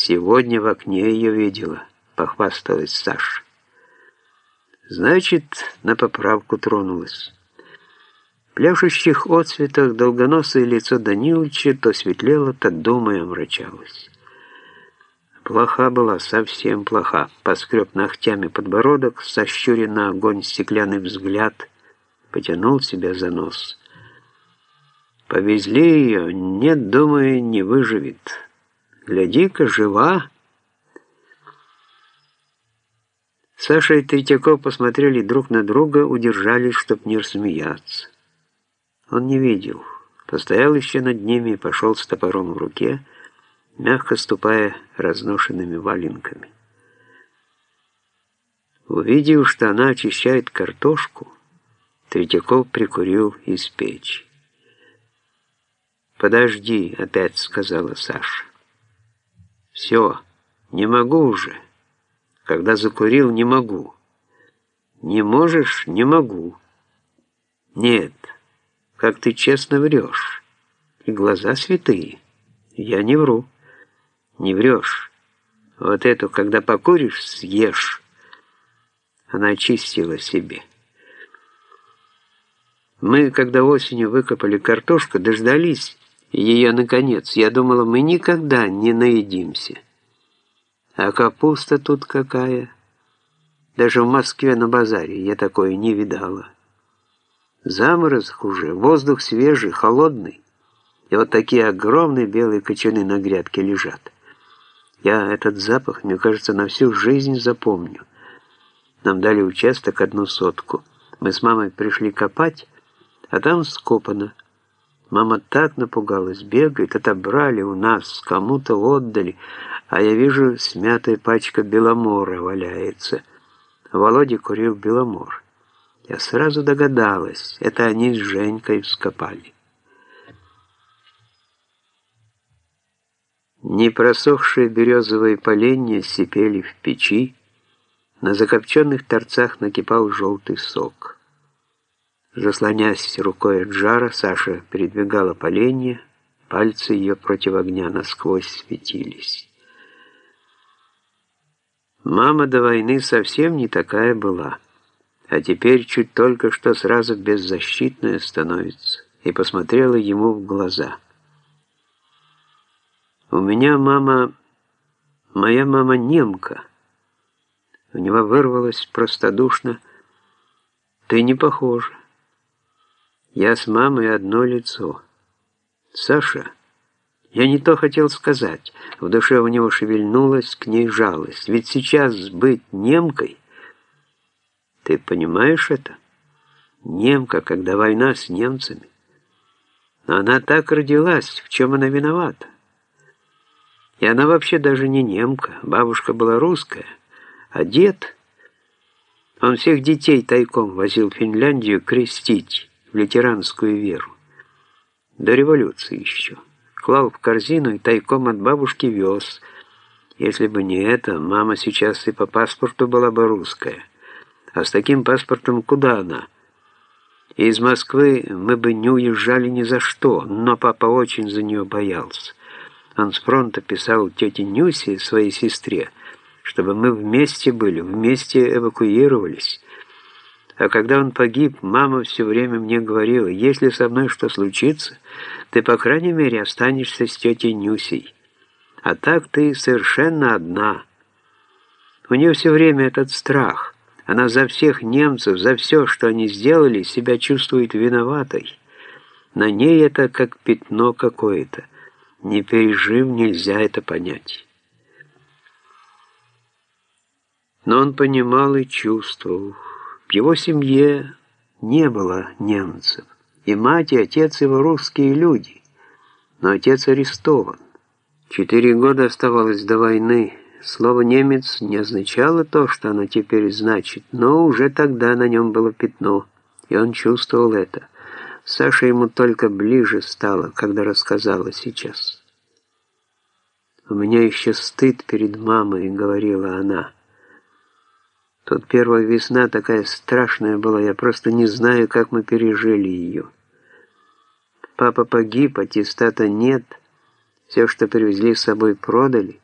Сегодня в окне ее видела, похвасталась Саша. Значит, на поправку тронулась. В пляшущих отцветах долгоносое лицо Данилыча то светлело, то думая омрачалось. Плоха была, совсем плоха. Поскреб ногтями подбородок, сощуря на огонь стеклянный взгляд, потянул себя за нос. Повезли ее, нет, думаю, не выживет. Гляди-ка, жива. Саша и Третьяков посмотрели друг на друга, удержались, чтоб не рассмеяться. Он не видел. Постоял еще над ними и пошел с топором в руке, мягко ступая разношенными валенками. Увидев, что она очищает картошку, Третьяков прикурил из печи. «Подожди», — опять сказала Саша. «Все, не могу уже. Когда закурил, не могу. Не можешь, не могу. Нет, как ты честно врешь. И глаза святые. Я не вру». Не врешь. Вот эту, когда покуришь, съешь. Она очистила себе. Мы, когда осенью выкопали картошку, дождались ее наконец. Я думала, мы никогда не наедимся. А капуста тут какая. Даже в Москве на базаре я такое не видала. Заморозок уже, воздух свежий, холодный. И вот такие огромные белые кочаны на грядке лежат. Я этот запах, мне кажется, на всю жизнь запомню. Нам дали участок одну сотку. Мы с мамой пришли копать, а там скопано. Мама так напугалась, бегает, отобрали у нас, кому-то отдали, а я вижу, смятая пачка беломора валяется. Володя курил беломор. Я сразу догадалась, это они с Женькой вскопали. Непросохшие березовые поленья сипели в печи, на закопченных торцах накипал желтый сок. Заслонясь рукой от жара, Саша передвигала поленья, пальцы ее против огня насквозь светились. Мама до войны совсем не такая была, а теперь чуть только что сразу беззащитная становится, и посмотрела ему в глаза — у меня мама... Моя мама немка. У него вырвалось простодушно. Ты не похожа. Я с мамой одно лицо. Саша, я не то хотел сказать. В душе у него шевельнулась к ней жалость. Ведь сейчас быть немкой... Ты понимаешь это? Немка, когда война с немцами. Но она так родилась, в чем она виновата? И она вообще даже не немка, бабушка была русская, а дед... Он всех детей тайком возил в Финляндию крестить в лютеранскую веру. До революции еще. Клал в корзину и тайком от бабушки вез. Если бы не это, мама сейчас и по паспорту была бы русская. А с таким паспортом куда она? Из Москвы мы бы не уезжали ни за что, но папа очень за нее боялся. Он с фронта писал тете Нюсе, своей сестре, чтобы мы вместе были, вместе эвакуировались. А когда он погиб, мама все время мне говорила, если со мной что случится, ты, по крайней мере, останешься с тетей Нюсей. А так ты совершенно одна. У нее все время этот страх. Она за всех немцев, за все, что они сделали, себя чувствует виноватой. На ней это как пятно какое-то. Не пережив, нельзя это понять. Но он понимал и чувствовал. В его семье не было немцев. И мать, и отец его русские люди. Но отец арестован. Четыре года оставалось до войны. Слово «немец» не означало то, что оно теперь значит, но уже тогда на нем было пятно, и он чувствовал это – Саша ему только ближе стала, когда рассказала сейчас. «У меня еще стыд перед мамой», — говорила она. «Тут первая весна такая страшная была, я просто не знаю, как мы пережили ее. Папа погиб, аттестата нет, все, что привезли с собой, продали».